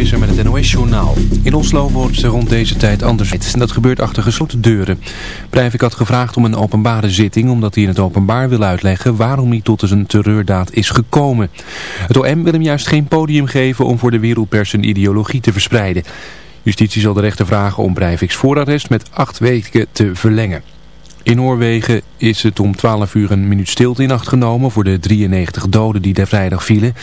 Visser met het NOS-journaal. In Oslo wordt ze rond deze tijd anders. En dat gebeurt achter gesloten deuren. Breivik had gevraagd om een openbare zitting... omdat hij in het openbaar wil uitleggen waarom hij tot zijn terreurdaad is gekomen. Het OM wil hem juist geen podium geven om voor de wereldpers een ideologie te verspreiden. Justitie zal de rechter vragen om Breiviks voorarrest met acht weken te verlengen. In Noorwegen is het om 12 uur een minuut stilte in acht genomen voor de 93 doden die daar vrijdag vielen.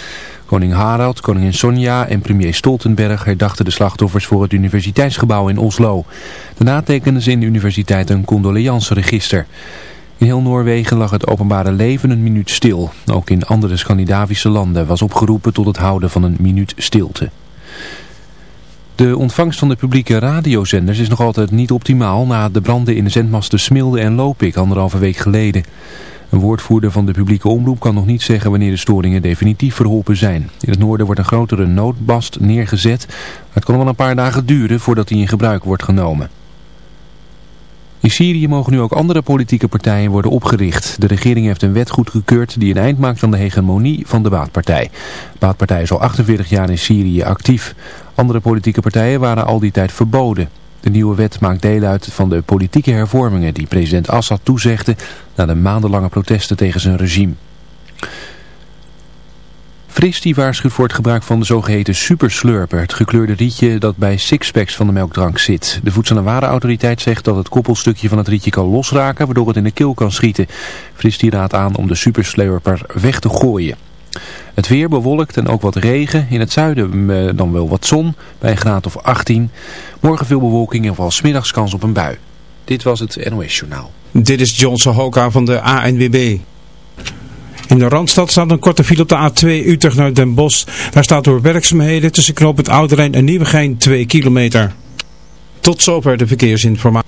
Koning Harald, koningin Sonja en premier Stoltenberg herdachten de slachtoffers voor het universiteitsgebouw in Oslo. Daarna tekenden ze in de universiteit een condoleanceregister. In heel Noorwegen lag het openbare leven een minuut stil. Ook in andere Scandinavische landen was opgeroepen tot het houden van een minuut stilte. De ontvangst van de publieke radiozenders is nog altijd niet optimaal na de branden in de zendmasten Smilde en Lopik anderhalve week geleden. Een woordvoerder van de publieke omroep kan nog niet zeggen wanneer de storingen definitief verholpen zijn. In het noorden wordt een grotere noodbast neergezet. Het kan wel een paar dagen duren voordat die in gebruik wordt genomen. In Syrië mogen nu ook andere politieke partijen worden opgericht. De regering heeft een wet goedgekeurd die een eind maakt aan de hegemonie van de Baatpartij. De Baatpartij is al 48 jaar in Syrië actief. Andere politieke partijen waren al die tijd verboden. De nieuwe wet maakt deel uit van de politieke hervormingen die president Assad toezegde na de maandenlange protesten tegen zijn regime. Fris waarschuwt voor het gebruik van de zogeheten superslurper, het gekleurde rietje dat bij sixpacks van de melkdrank zit. De Voedsel- en Warenautoriteit zegt dat het koppelstukje van het rietje kan losraken, waardoor het in de keel kan schieten. Fris raadt aan om de superslurper weg te gooien. Het weer bewolkt en ook wat regen. In het zuiden eh, dan wel wat zon, bij een graad of 18. Morgen veel bewolking en vooral smiddags kans op een bui. Dit was het NOS Journaal. Dit is Johnson Hoka van de ANWB. In de Randstad staat een korte file op de A2 Utrecht naar Den Bosch. Daar staat door werkzaamheden tussen knoop het Ouderijn en Nieuwegein 2 kilometer. Tot zover de verkeersinformatie.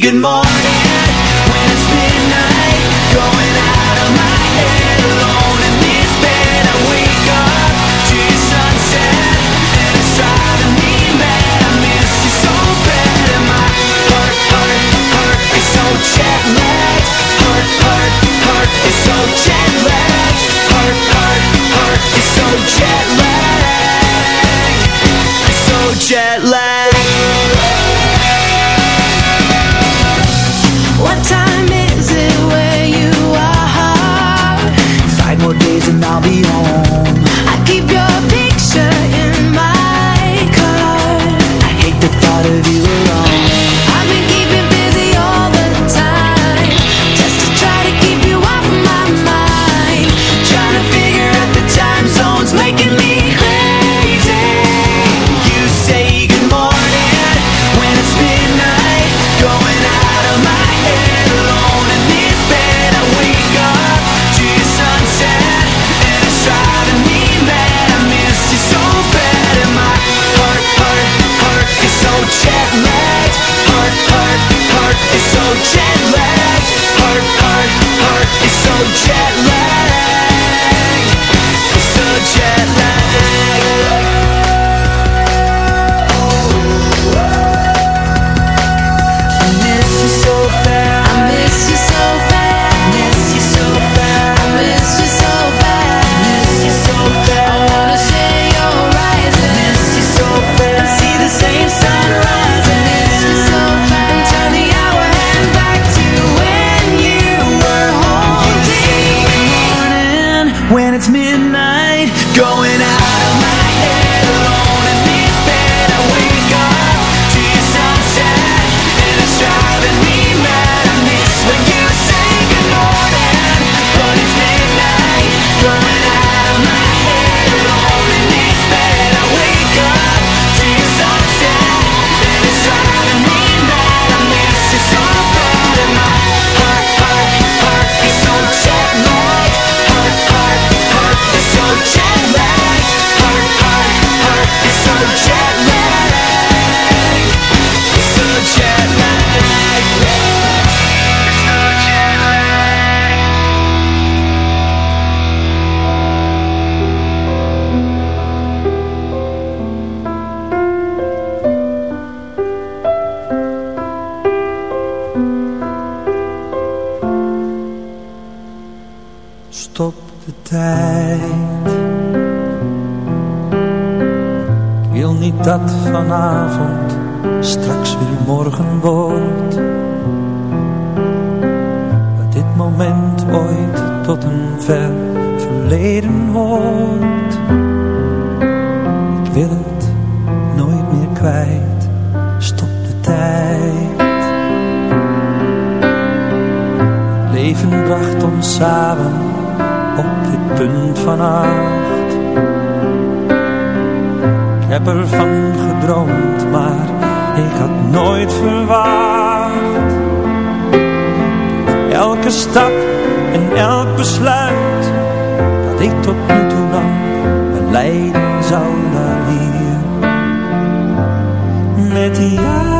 Good morning Met jou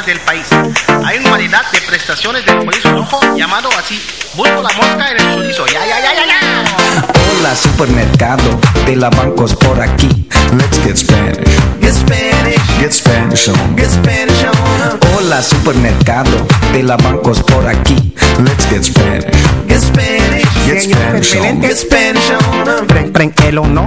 Partes del país. Hay una variedad de prestaciones del chorizo rojo llamado así. Busco la mosca en el chorizo. Ya, ya, ya, ya, ya. Hola supermercado de la bancos por aquí. Let's get Spanish. Get Spanish. Get Spanish on. Get Spanish on. Hola supermercado de la bancos por aquí. Let's get Spanish. Get Spanish. Get Spanish on. Get Spanish on. Preng, preng, el o no.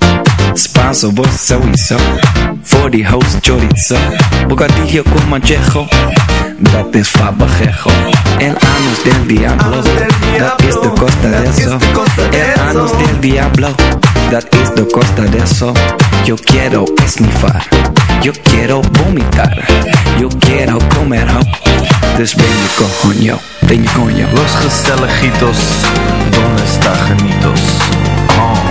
Spanso, vos sowieso. Voor die host chorizo. Bocadillo con manchejo. Dat is fabajejo. El anus del diablo. Dat is de costa de eso. El anus del diablo. Dat is de costa de eso. Yo quiero esnifar. Yo quiero vomitar. Yo quiero comer ho. Dus ben je coño. Ben je coño. Los gezelligitos, donde está genitos? Oh.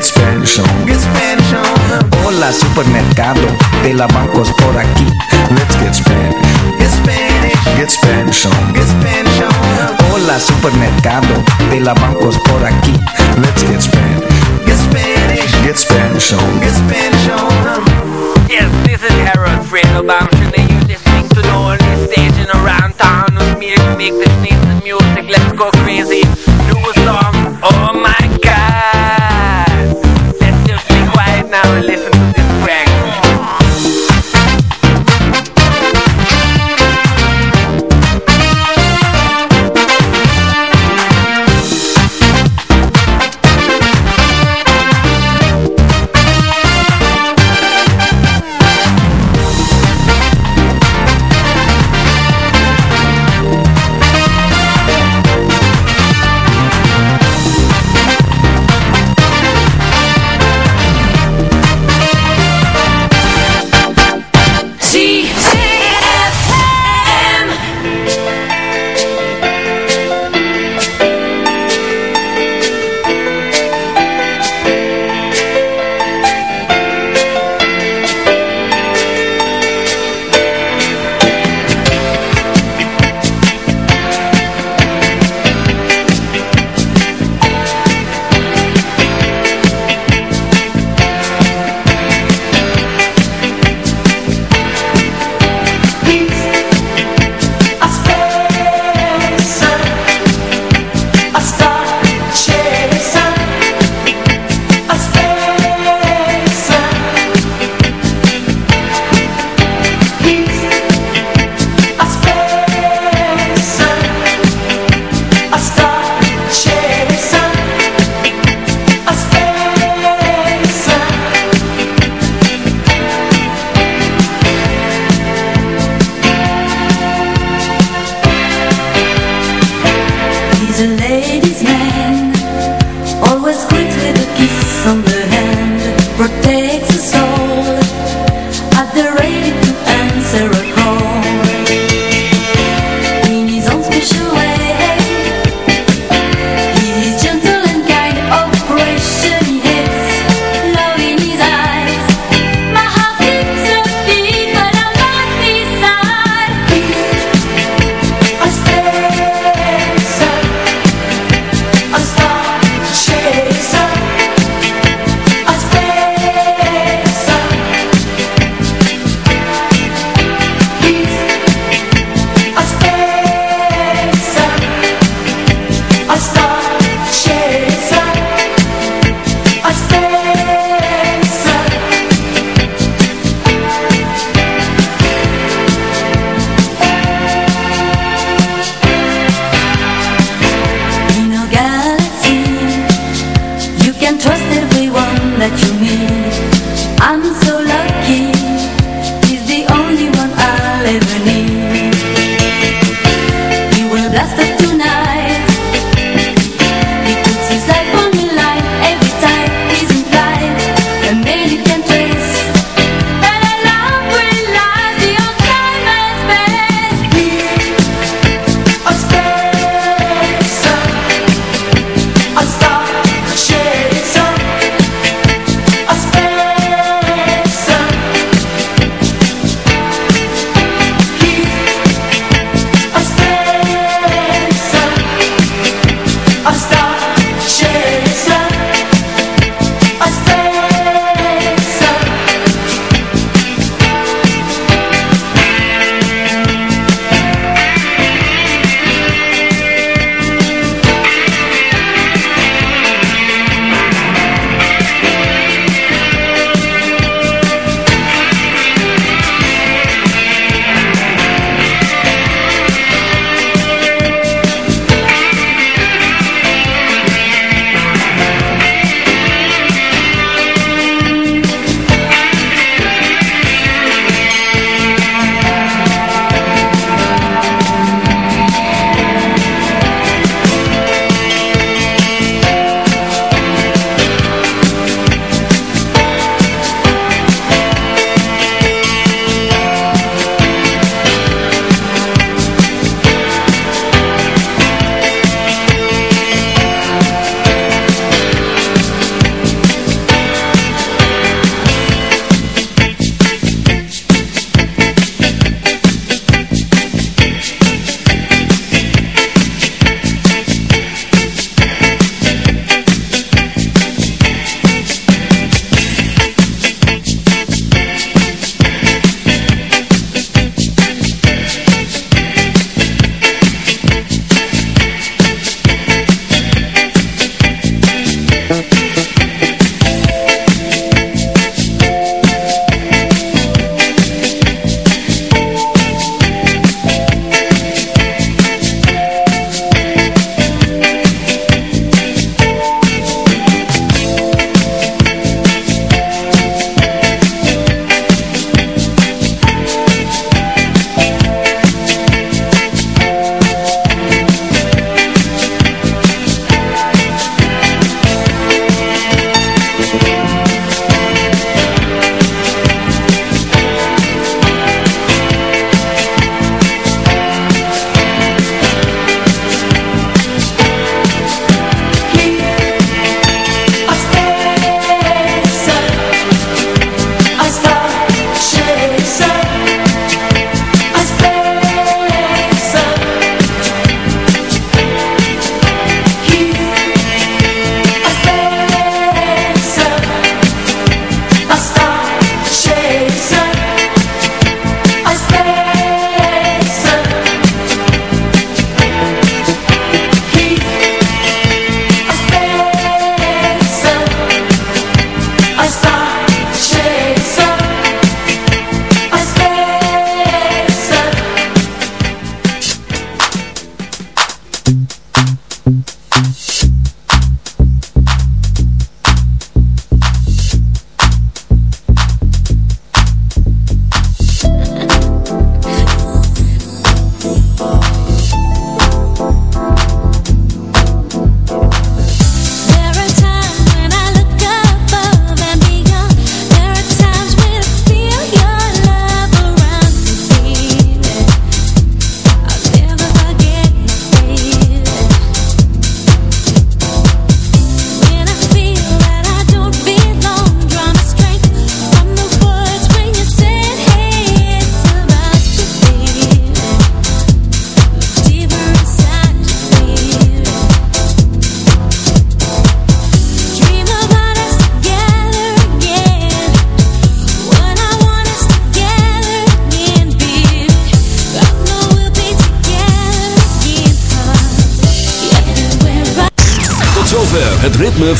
Get Spanish on. Get Spanish on. Hola supermercado de la bancos por aquí. Let's get Spanish. Get Spanish. Get Spanish on. Get Spanish on. Hola supermercado de la bancos por aquí. Let's get Spanish. Get Spanish. Get Spanish on. Get Spanish on. Yes, this is Harold Friedelbaum, and you're listening to the only station around town with me to make this nice music. Let's go crazy. New song.